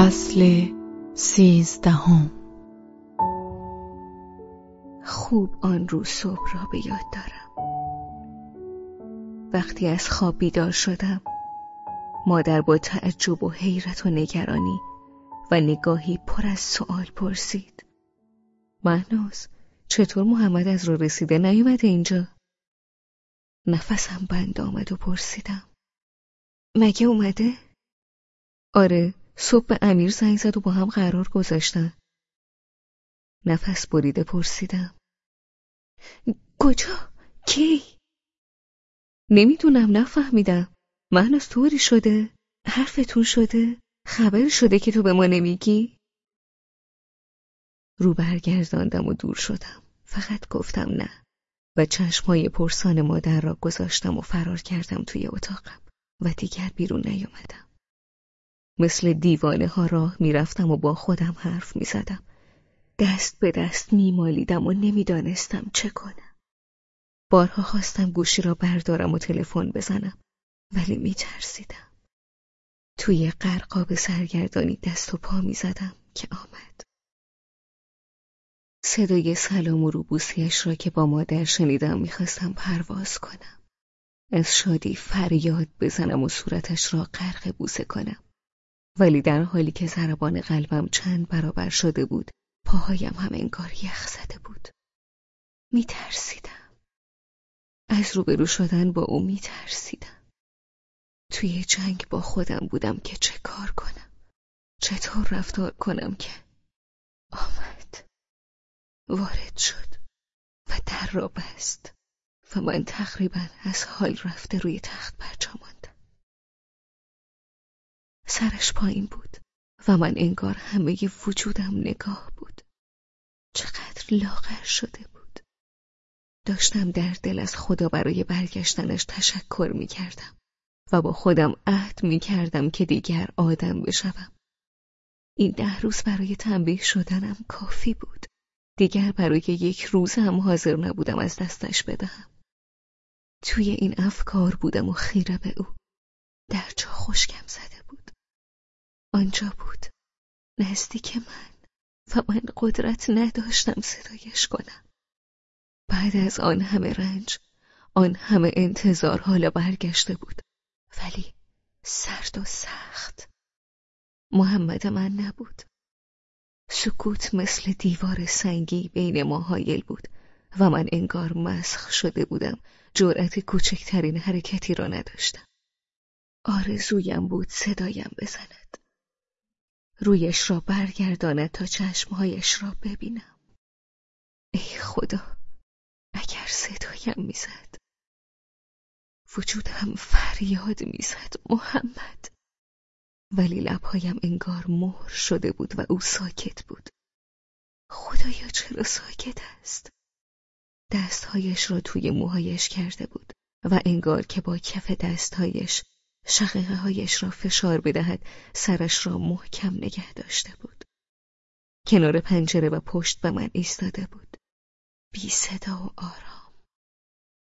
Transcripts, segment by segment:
فصل سیزدهم خوب آن روز صبح را به یاد دارم وقتی از خواب بیدار شدم مادر با تعجب و حیرت و نگرانی و نگاهی پر از سوال پرسید مهناز چطور محمد از رو رسیده نیومده اینجا؟ نفسم بند آمد و پرسیدم مگه اومده؟ آره صبح به امیر زنگ زد و با هم قرار گذاشتن نفس بریده پرسیدم کجا؟ کی؟ نمی‌دونم نفهمیدم من از طوری شده؟ حرفتون شده؟ خبر شده که تو به ما نمیگی؟ رو برگرداندم و دور شدم فقط گفتم نه و چشمهای پرسان مادر را گذاشتم و فرار کردم توی اتاقم و دیگر بیرون نیامدم مثل دیوانه ها راه می‌رفتم و با خودم حرف می‌زدم. دست به دست میمالیدم و نمی‌دانستم چه کنم. بارها خواستم گوشی را بردارم و تلفن بزنم ولی میترسیدم. توی قرقاب سرگردانی دست و پا می‌زدم که آمد. صدای سلام و روبوسیش را که با مادر شنیدم می‌خواستم پرواز کنم. از شادی فریاد بزنم و صورتش را غرق بوسه کنم. ولی در حالی که ضربان قلبم چند برابر شده بود پاهایم هم انگار یخ زده بود. میترسیدم. از روبرو شدن با او میترسیدم. توی جنگ با خودم بودم که چه کار کنم. چطور رفتار کنم که آمد. وارد شد و در را بست و من تقریبا از حال رفته روی تخت برجا سرش پایین بود و من انگار همه وجودم نگاه بود. چقدر لاغر شده بود. داشتم در دل از خدا برای برگشتنش تشکر می کردم و با خودم عهد می کردم که دیگر آدم بشوم. این ده روز برای تنبیه شدنم کافی بود. دیگر برای یک روز هم حاضر نبودم از دستش بدهم. توی این افکار بودم و خیره به او. در جا خشکم زده آنجا بود. نزدیک من و من قدرت نداشتم صدایش کنم. بعد از آن همه رنج آن همه انتظار حالا برگشته بود. ولی سرد و سخت. محمد من نبود. سکوت مثل دیوار سنگی بین ما حایل بود و من انگار مسخ شده بودم. جرأت کوچکترین حرکتی را نداشتم. آرزویم بود صدایم بزند. رویش را برگرداند تا چشمهایش را ببینم. ای خدا اگر صدایم می‌زد. وجودم فریاد می‌زد محمد. ولی لبهایم انگار مهر شده بود و او ساکت بود. خدایا چرا ساکت است؟ دستهایش را توی موهایش کرده بود و انگار که با کف دستهایش شقیقه هایش را فشار بدهد سرش را محکم نگه داشته بود. کنار پنجره و پشت به من ایستاده بود. بی صدا و آرام.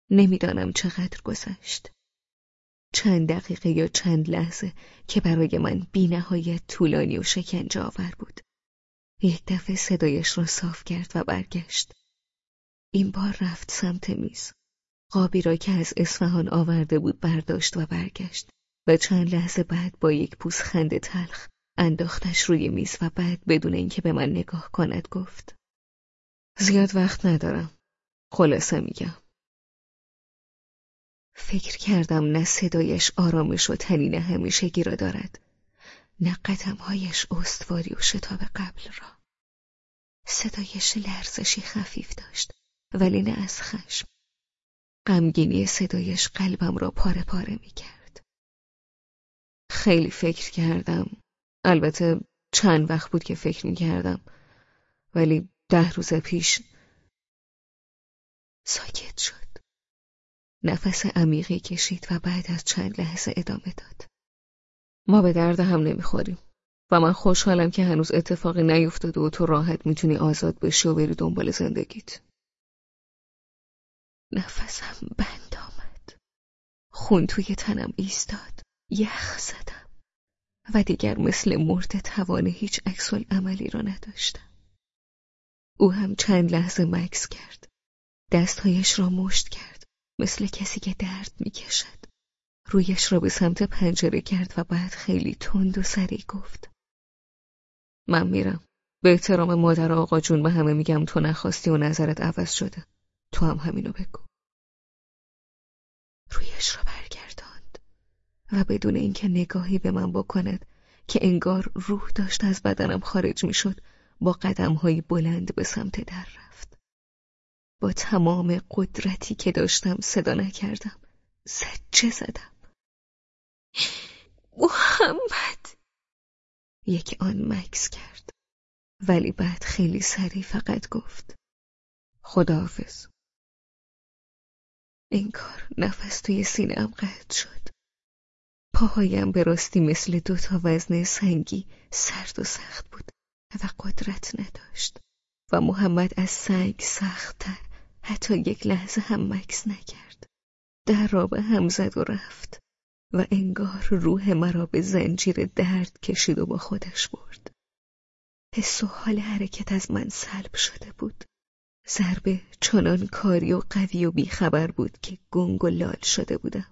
نمی‌دانم چقدر گذشت. چند دقیقه یا چند لحظه که برای من بی نهایت طولانی و شکنجه آور بود. یک دفعه صدایش را صاف کرد و برگشت. این بار رفت سمت میز. قابی را که از اصفهان آورده بود برداشت و برگشت و چند لحظه بعد با یک پوزخند تلخ انداختش روی میز و بعد بدون اینکه به من نگاه کند گفت. زیاد وقت ندارم. خلاصه میگم. فکر کردم نه صدایش آرامش و تنین همیشگی را دارد نه قدمهایش استواری و شتاب قبل را. صدایش لرزشی خفیف داشت ولی نه از خشم. غمگینی صدایش قلبم را پاره پاره می کرد. خیلی فکر کردم. البته چند وقت بود که فکر می کردم. ولی ده روز پیش ساکت شد. نفس عمیقی کشید و بعد از چند لحظه ادامه داد. ما به درد هم نمی‌خوریم و من خوشحالم که هنوز اتفاقی نیفتاده و تو راحت می‌تونی آزاد بشی و بری دنبال زندگیت. نفسم بند آمد خون توی تنم ایستاد یخ زدم و دیگر مثل مرده توان هیچ عکس عملی را نداشتم. او هم چند لحظه مکس کرد. دستهایش را مشت کرد مثل کسی که درد می‌کشد. رویش را به سمت پنجره کرد و بعد خیلی تند و سریع گفت. من میرم. به احترام مادر آقا جون به همه میگم تو نخواستی و نظرت عوض شده. تو هم همینو بگو. رویش را برگرداند و بدون اینکه نگاهی به من بکند که انگار روح داشت از بدنم خارج می‌شد با قدمهایی بلند به سمت در رفت. با تمام قدرتی که داشتم صدا نکردم. زجه زدم. محمد یک آن مکس کرد ولی بعد خیلی سریع فقط گفت خداحافظ این کار نفس توی سینه‌ام قطع شد پاهایم به راستی مثل دو تا وزن سنگی سرد و سخت بود و قدرت نداشت و محمد از سنگ سختتر حتی یک لحظه هم مکس نکرد در را به هم زد و رفت و انگار روح مرا به زنجیر درد کشید و با خودش برد. حس و حال حرکت از من سلب شده بود. ضربه چنان کاری و قوی و بیخبر بود که گنگ و لال شده بودم.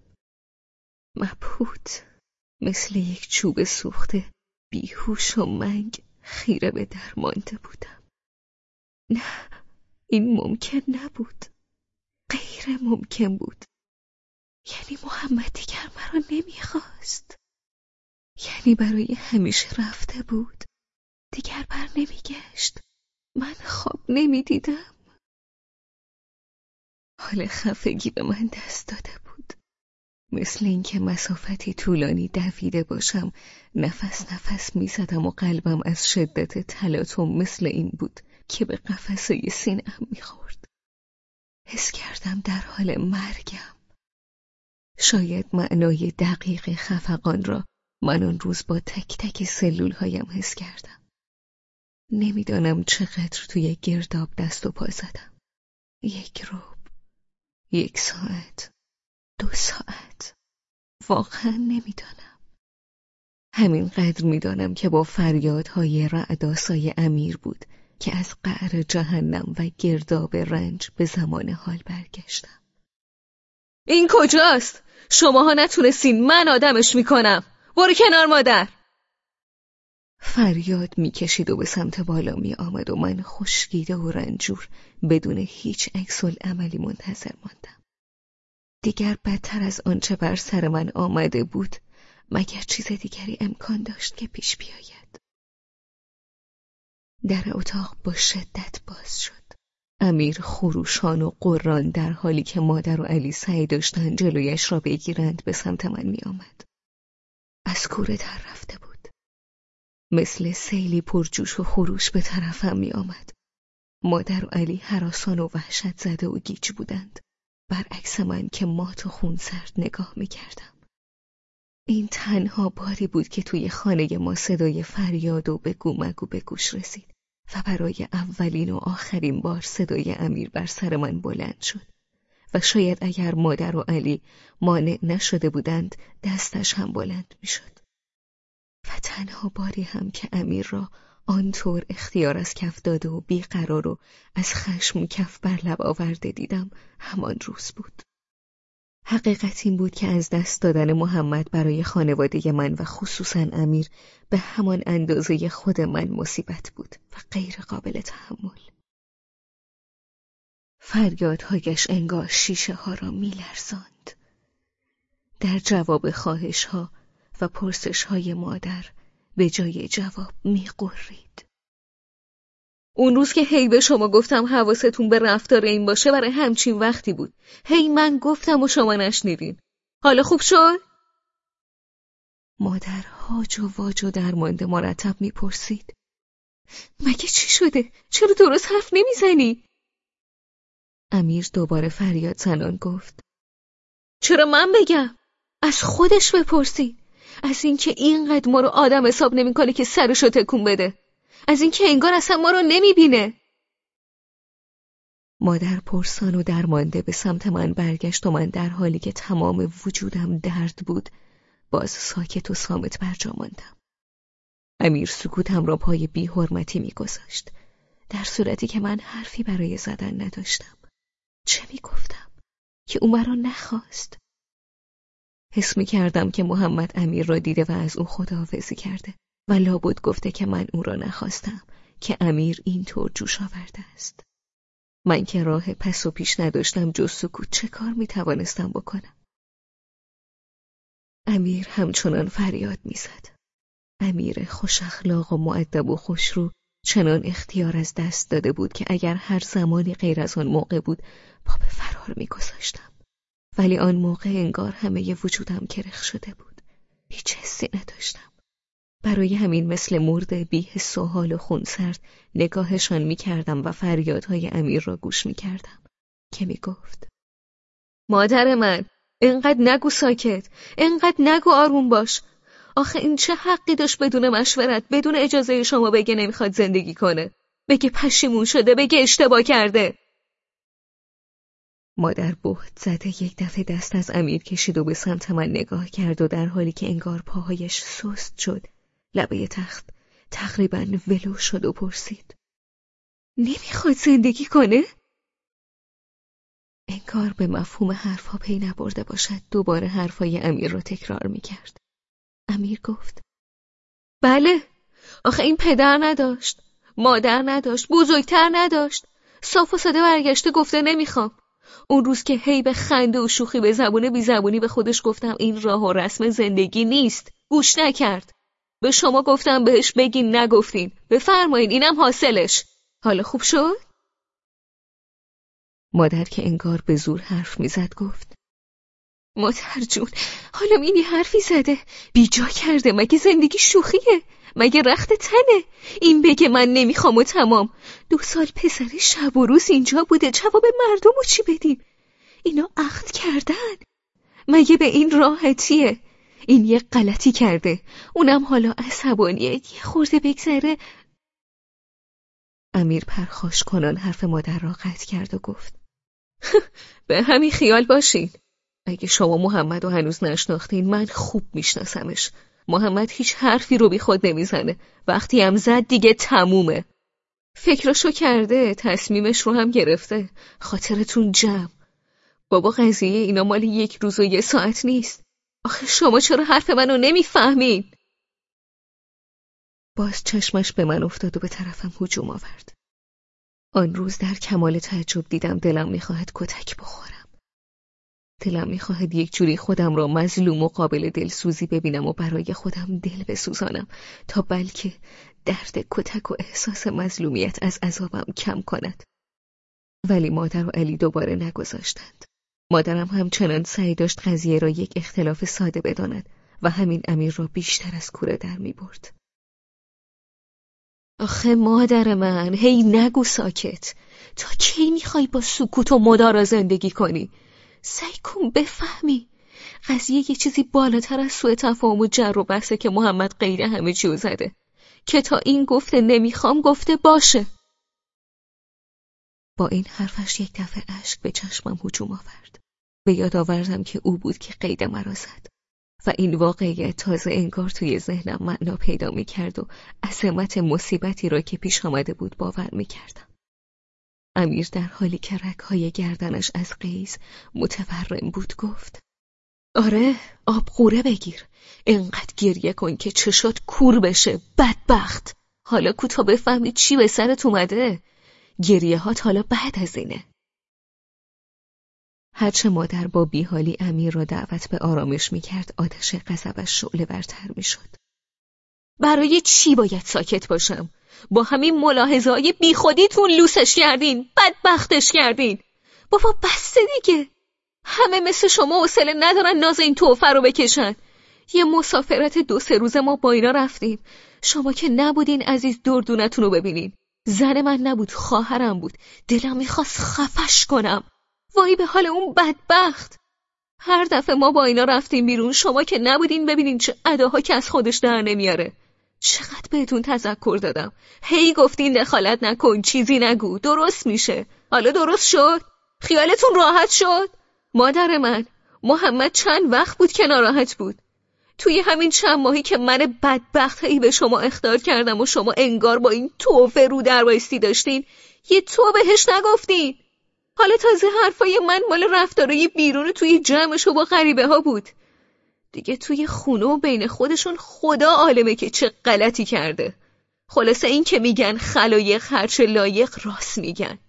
مبهوت مثل یک چوب سوخته بیهوش و منگ خیره به در مانده بودم. نه این ممکن نبود. غیر ممکن بود. یعنی محمد دیگر مرا نمی‌خواست یعنی برای همیشه رفته بود دیگر بر نمیگشت من خواب نمی‌دیدم حال خفگی به من دست داده بود مثل اینکه مسافتی طولانی دویده باشم نفس نفس می‌زدم و قلبم از شدت تلاطم مثل این بود که به قفسه سینم می‌خورد حس کردم در حال مرگم شاید معنای دقیق خفقان را من آن روز با تک تک سلول هایم حس کردم. نمی‌دانم چقدر توی گرداب دست و پا زدم. یک روب، یک ساعت، دو ساعت. واقعا نمی‌دانم. همینقدر می‌دانم که با فریادهای رعداسای امیر بود که از قعر جهنم و گرداب رنج به زمان حال برگشتم. این کجاست؟ شماها نتونستین من آدمش می‌کنم برو کنار مادر فریاد می‌کشید و به سمت بالا می آمد و من خشکیده و رنجور بدون هیچ عکس عملی منتظر ماندم. دیگر بدتر از آنچه بر سر من آمده بود مگر چیز دیگری امکان داشت که پیش بیاید. در اتاق با شدت باز شد. امیر خروشان و قران در حالی که مادر و علی سعی داشتند جلویش را بگیرند به سمت من می آمد. از کوره در رفته بود. مثل سیلی پرجوش و خروش به طرفم می آمد. مادر و علی حراسان و وحشت زده و گیج بودند. برعکس من که مات و خون سرد نگاه می کردم. این تنها باری بود که توی خانه ما صدای فریاد و بگو مگو به گوش رسید. و برای اولین و آخرین بار صدای امیر بر سر من بلند شد و شاید اگر مادر و علی مانع نشده بودند دستش هم بلند می‌شد. و تنها باری هم که امیر را آنطور اختیار از کف داده و بیقرار و از خشم کف بر لب آورده دیدم همان روز بود. حقیقت این بود که از دست دادن محمد برای خانواده من و خصوصا امیر به همان اندازه خود من مصیبت بود و غیر قابل تحمل. فریادهایش انگار شیشه ها را میلرزاند. در جواب خواهش ها و پرسش های مادر به جای جواب میقرید. اون روز که هی به شما گفتم حواستون به رفتار این باشه برای همچین وقتی بود. هی من گفتم و شما نشنیدین. حالا خوب شد؟ مادر هاج و واج و درمانده مرتب می‌پرسید. مگه چی شده؟ چرا درست حرف نمی‌زنی؟ امیر دوباره فریاد زنان گفت. چرا من بگم؟ از خودش بپرسی. از اینکه اینقدر ما رو آدم حساب نمی‌کنه که سرشو تکون بده. از اینکه انگار اصلا ما رو نمی‌بینه. مادر پرسان و درمانده به سمت من برگشت و من در حالی که تمام وجودم درد بود باز ساکت و سامت برجا ماندم. امیر سکوتم را پای بی حرمتی میگذاشت در صورتی که من حرفی برای زدن نداشتم. چه می‌گفتم؟ که او مرا نخواست. حس می کردم که محمد امیر را دیده و از او خداحافظی کرده و لابد گفته که من او را نخواستم که امیر اینطور جوش آورده است. من که راه پس و پیش نداشتم جز سکوت چه کار می توانستم بکنم؟ امیر همچنان فریاد می‌زد. امیر خوش اخلاق و معدب و خوشرو چنان اختیار از دست داده بود که اگر هر زمانی غیر از آن موقع بود پا به فرار میگذاشتم. ولی آن موقع انگار همه وجودم کرخ شده بود. هیچ حسی نداشتم. برای همین مثل مرد بیحس و حال و خونسرد نگاهشان می‌کردم و فریادهای امیر را گوش می‌کردم که می‌گفت مادر من انقدر نگو ساکت انقدر نگو آروم باش. آخه این چه حقی داشت بدون مشورت بدون اجازه شما بگه نمی‌خواد زندگی کنه؟ بگه پشیمون شده بگه اشتباه کرده. مادر بهت زده یک دفعه دست از امیر کشید و به سمت من نگاه کرد و در حالی که انگار پاهایش سست شد لبه تخت تقریبا ولو شد و پرسید. نمی‌خواد زندگی کنه؟ انگار به مفهوم حرفها پی نبرده باشد دوباره حرفای امیر را تکرار می‌کرد. امیر گفت بله آخه این پدر نداشت مادر نداشت بزرگتر نداشت صاف و ساده برگشته گفته نمی‌خوام. اون روز که هی به خنده و شوخی به زبونه بی زبونی به خودش گفتم این راه و رسم زندگی نیست. گوش نکرد. به شما گفتم بهش بگین نگفتین. بفرمایین اینم حاصلش. حالا خوب شد؟ مادر که انگار به زور حرف می‌زد گفت. مادر جون حالا مینی حرفی زده. بیجا کرده مگه زندگی شوخیه؟ مگه رخت تنه؟ این بگه من نمی‌خوام و تمام. دو سال پسر شب و روز اینجا بوده جواب مردم رو چی بدیم؟ اینا عقد کردن. مگه به این راحتیه؟ این یه غلطی کرده. اونم حالا عصبانیه. یه خورده بگذره. امیر پرخاش کنان حرف مادر را قطع کرد و گفت. به همین خیال باشین. اگه شما محمد رو هنوز نشناختین من خوب میشناسمش. محمد هیچ حرفی رو بی خود نمی‌زنه. وقتی هم زد دیگه تمومه. فکرشو کرده تصمیمش رو هم گرفته. خاطرتون جمع. بابا قضیه اینا مال یک روز و یه ساعت نیست. آخه شما چرا حرف منو نمی‌فهمین؟ باز چشمش به من افتاد و به طرفم هجوم آورد. آن روز در کمال تعجب دیدم دلم می‌خواهد کتک بخورم. دلم می‌خواهد یک جوری خودم را مظلوم و قابل دلسوزی ببینم و برای خودم دل بسوزانم تا بلکه درد کتک و احساس مظلومیت از عذابم کم کند. ولی مادر و علی دوباره نگذاشتند. مادرم همچنان سعی داشت قضیه را یک اختلاف ساده بداند و همین امیر را بیشتر از کوره در می برد. آخه مادر من هی نگو ساکت. تا کی می‌خوای با سکوت و مدارا زندگی کنی؟ سعی کن بفهمی. قضیه یه چیزی بالاتر از سوء تفاهم و جر و بحثه که محمد غیر همه چیو زده. که تا این گفته نمی‌خوام گفته باشه. با این حرفش یک دفعه اشک به چشمم هجوم آورد. به یاد آوردم که او بود که قید مرا زد. و این واقعیت تازه انگار توی ذهنم معنا پیدا می کرد و عظمت مصیبتی را که پیش آمده بود باور می کردم. امیر در حالی که رکهای گردنش از قیز متورم بود گفت آره آب قوره بگیر. انقدر گریه کن که چشات کور بشه بدبخت. حالا کوتا بفهمی چی به سرت اومده؟ گریه هات حالا بعد از اینه. هرچه مادر با بیحالی امیر را دعوت به آرامش می‌کرد آتش غضبش شعله برتر می‌شد. برای چی باید ساکت باشم؟ با همین ملاحظه‌های بیخودیتون لوسش کردین بدبختش کردین. بابا بسته دیگه. همه مثل شما حوصله ندارن ناز این توفه رو بکشن. یه مسافرت دو سه روز ما با اینا رفتیم. شما که نبودین عزیز دردونتون رو ببینین. زن من نبود خواهرم بود. دلم می‌خواست خفش کنم. وای به حال اون بدبخت. هر دفعه ما با اینا رفتیم بیرون شما که نبودین ببینین چه اداها که از خودش در نمیاره. چقدر بهتون تذکر دادم. هی گفتین دخالت نکن چیزی نگو. درست میشه. حالا درست شد؟ خیالتون راحت شد؟ مادر من محمد چند وقت بود که ناراحت بود. توی همین چند ماهی که من بدبخت هایی به شما اختار کردم و شما انگار با این توفه رو در داشتین یه تو بهش نگفتین. حالا تازه حرفای من مال رفتارای بیرون توی جمعش و با غریبه ها بود. دیگه توی خونه و بین خودشون خدا عالمه که چه غلطی کرده. خلاصه این که میگن خلایق هرچه لایق راست میگن.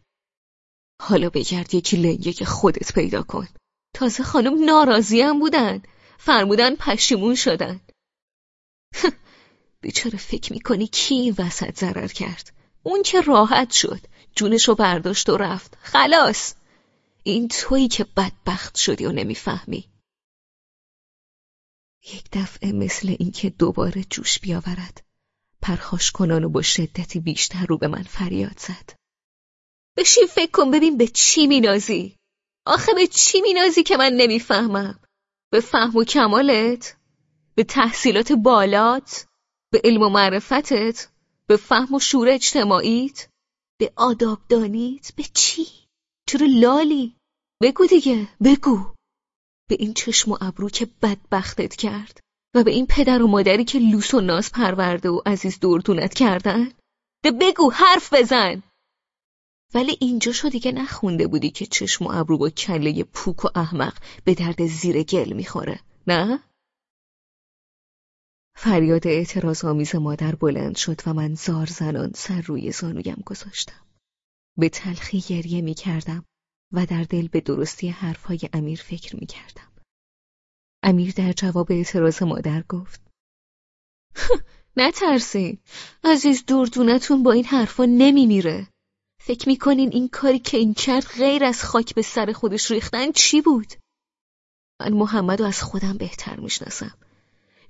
حالا بگرد یکی لنگه که خودت پیدا کن. تازه خانم ناراضی هم بودن. فرمودن پشیمون شدن. بیچاره فکر می‌کنی کی این وسط ضرر کرد؟ اون که راحت شد. جونشو برداشت و رفت. خلاص. این تویی که بدبخت شدی و نمی‌فهمی. یک دفعه مثل اینکه دوباره جوش بیاورد. پرخاش کنان و با شدتی بیشتر رو به من فریاد زد. بشین فکر کن ببین به چی مینازی. آخه به چی مینازی که من نمی‌فهمم؟ به فهم و کمالت؟ به تحصیلات بالات؟ به علم و معرفتت؟ به فهم و شور اجتماعیت؟ به آداب دانیت به چی؟ چرا لالی؟ بگو دیگه بگو. به این چشم و ابرو که بدبختت کرد و به این پدر و مادری که لوس و ناز پرورده و عزیز دورتونت کردن. ده بگو حرف بزن! ولی اینجا شو دیگه نخونده بودی که چشم و ابرو با کله پوک و احمق به درد زیر گل می‌خوره نه؟ فریاد اعتراض آمیز مادر بلند شد و من زار زنان سر روی زانویم گذاشتم. به تلخی گریه می‌کردم و در دل به درستی حرفهای امیر فکر می‌کردم. امیر در جواب اعتراض مادر گفت. نترسین. عزیز دردونتون با این حرفا نمیمیره. فکر می‌کنین این کاری که این کرد غیر از خاک به سر خودش ریختن چی بود؟ من محمد از خودم بهتر می‌شناسم.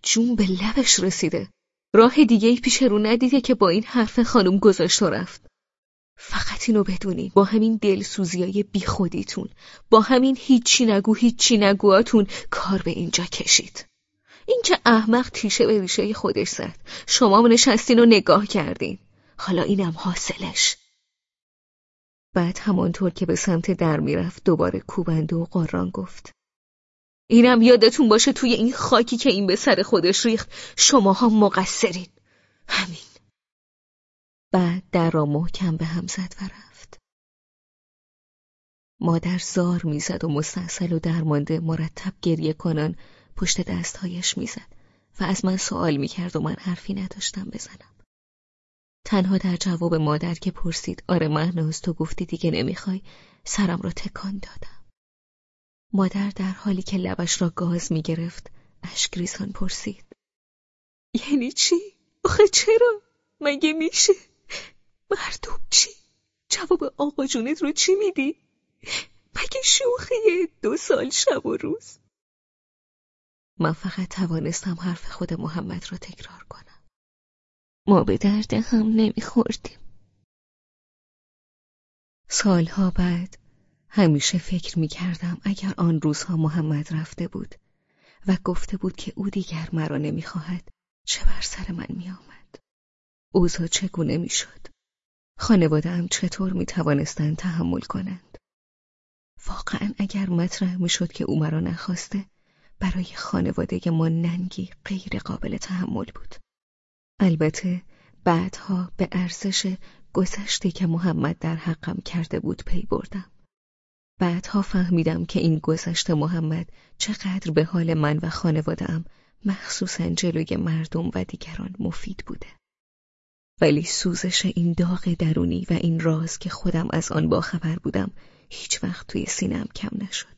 جون به لبش رسیده. راه دیگه پیش رو ندیده که با این حرف خانم گذاشت و رفت. فقط اینو بدونی با همین دلسوزیای بی خودیتون با همین هیچی نگو هیچی نگوهاتون کار به اینجا کشید. این که احمق تیشه به ریشه خودش زد. شما نشستین و نگاه کردین. حالا اینم حاصلش. بعد همانطور که به سمت در می‌رفت دوباره کوبنده و قران گفت. اینم یادتون باشه توی این خاکی که این به سر خودش ریخت شماها مقصرین. همین. بعد در را محکم به هم زد و رفت مادر زار می‌زد و مستحصل و درمانده مرتب گریه کنان پشت دستهایش می‌زد و از من سوال می‌کرد و من حرفی نداشتم بزنم تنها در جواب مادر که پرسید آره مهناز تو گفتی دیگه نمی‌خوای سرم را تکان دادم مادر در حالی که لبش را گاز می‌گرفت اشک پرسید یعنی چی؟ آخه چرا؟ مگه میشه؟ مردم چی؟ جواب آقا جونت رو چی میدی؟ مگه شوخیه دو سال شب و روز؟ من فقط توانستم حرف خود محمد را تکرار کنم ما به درد هم نمیخوردیم سالها بعد همیشه فکر می‌کردم اگر آن روزها محمد رفته بود و گفته بود که او دیگر مرا نمی‌خواهد چه بر سر من میآمد اوضاع چگونه می‌شد هم چطور می توانستند تحمل کنند؟ واقعا اگر مطرح می شد که او مرا نخواسته برای خانواده ما ننگی غیر قابل تحمل بود. البته بعدها به ارزش گذشته که محمد در حقم کرده بود پی بردم. بعدها فهمیدم که این گذشت محمد چقدر به حال من و خانوادم مخصوصا جلوی مردم و دیگران مفید بوده. ولی سوزش این داغ درونی و این راز که خودم از آن باخبر بودم هیچ وقت توی سینم کم نشد.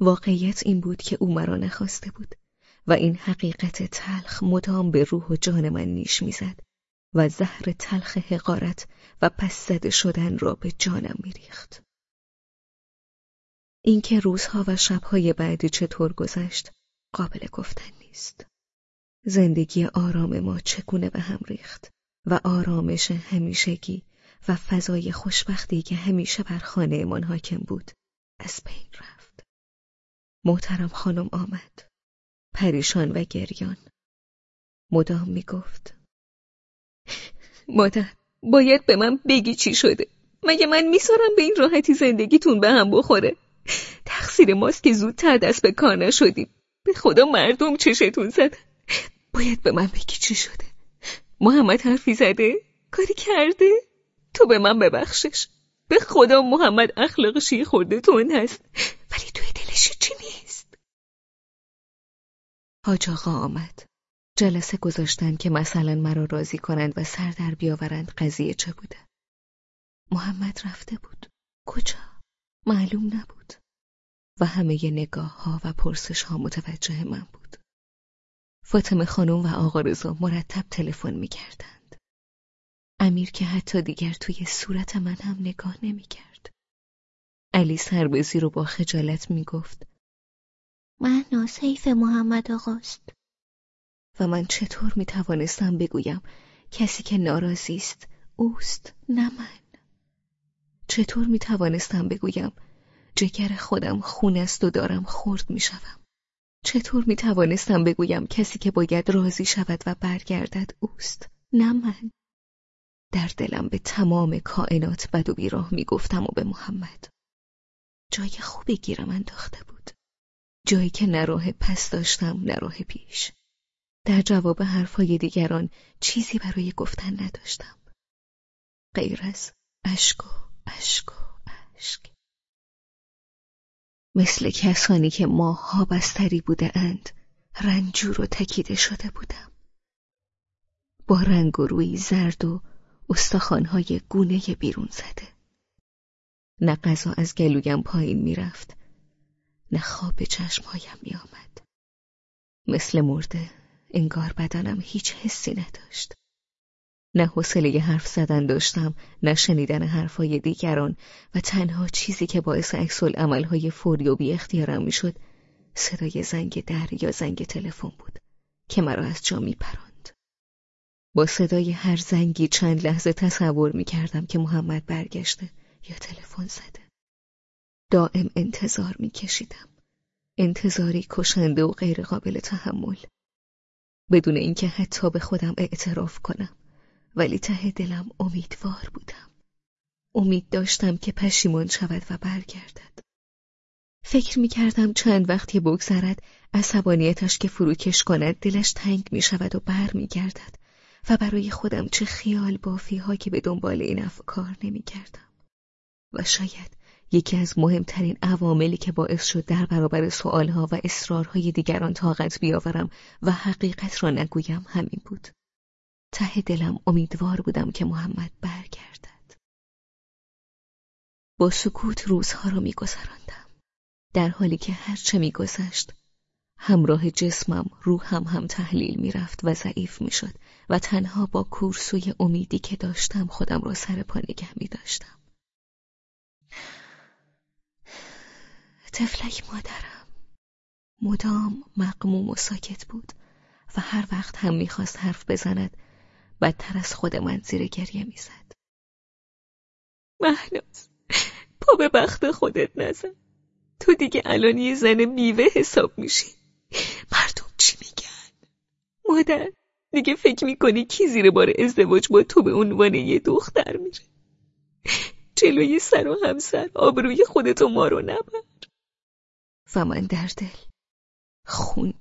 واقعیت این بود که او مرا نخواسته بود و این حقیقت تلخ مدام به روح و جان من نیش می‌زد و زهر تلخ حقارت و پس زده شدن را به جانم میریخت. اینکه روزها و شبهای بعدی چطور گذشت قابل گفتن نیست. زندگی آرام ما چگونه به هم ریخت و آرامش همیشگی و فضای خوشبختی که همیشه بر خانه من حاکم بود از بین رفت. محترم خانم آمد. پریشان و گریان. مدام می گفت مادر باید به من بگی چی شده. مگه من میسارم به این راحتی زندگیتون به هم بخوره؟ تقصیر ماست که زودتر دست به کار نشدیم. به خدا مردم چشتون زدن باید به من بگی چی شده. محمد حرفی زده کاری کرده. تو به من ببخشش. به خدا محمد اخلاقشی خورده تون هست. ولی توی دلش چی نیست؟ حاج آقا آمد. جلسه گذاشتن که مثلا مرا راضی کنند و سر در بیاورند قضیه چه بوده. محمد رفته بود. کجا؟ معلوم نبود. و همه نگاه ها و پرسش ها متوجه من بود. فاطمه خانم و آقا رضا مرتب تلفن می کردند. امیر که حتی دیگر توی صورت من هم نگاه نمی کرد. علی سر به زیر و با خجالت می گفت من ناسیف محمد آقاست و من چطور می توانستم بگویم کسی که ناراضی است اوست نه من چطور می توانستم بگویم جگر خودم خون است و دارم خورد می شوم. چطور می توانستم بگویم کسی که باید راضی شود و برگردد اوست؟ نه من. در دلم به تمام کائنات بد و بیراه می گفتم و به محمد. جای خوبی گیرم انداخته بود. جایی که نه پس داشتم نه پیش. در جواب حرفهای دیگران چیزی برای گفتن نداشتم. غیر از اشک و اشک و اشک. مثل کسانی که ماها بستری بوده اند رنجور و تکیده شده بودم. با رنگ و روی زرد و استخوانهای گونه بیرون زده. نه غذا از گلویم پایین می‌رفت نه خواب به چشمهایم میآمد. مثل مرده انگار بدنم هیچ حسی نداشت. نه حوصله حرف زدن داشتم نه شنیدن حرفهای دیگران و تنها چیزی که باعث عکس عملهای فوری و بی اختیارم می‌شد صدای زنگ در یا زنگ تلفن بود که مرا از جا می پراند. با صدای هر زنگی چند لحظه تصور می کردم که محمد برگشته یا تلفن زده. دائم انتظار می کشیدم. انتظاری کشنده و غیرقابل تحمل. بدون اینکه حتی به خودم اعتراف کنم. ولی ته دلم امیدوار بودم. امید داشتم که پشیمان شود و برگردد. فکر می کردم چند وقتی بگذرد عصبانیتش که فروکش کند دلش تنگ می شود و بر می گردد و برای خودم چه خیال بافی ها که به دنبال این افکار نمی کردم. و شاید یکی از مهمترین عواملی که باعث شد در برابر سوالها و اصرارهای دیگران طاقت بیاورم و حقیقت را نگویم همین بود. ته دلم امیدوار بودم که محمد برگردد. با سکوت روزها را میگذراندم. در حالی که هرچه میگذشت همراه جسمم روحم هم تحلیل می‌رفت و ضعیف می‌شد و تنها با کورسوی امیدی که داشتم خودم را سر پا نگه می داشتم. تفلک مادرم مدام مقموم و ساکت بود و هر وقت هم می‌خواست حرف بزند بدتر از خود من زیر گریه می‌زد. مهناز پا به بخت خودت نزن. تو دیگه الان یه زن بیوه حساب میشی. مردم چی میگن؟ مادر دیگه فکر می‌کنی کی زیر بار ازدواج با تو به عنوان یه دختر میره؟ جلوی سر و همسر آبروی خودتو ما رو نبر. و من در دل خون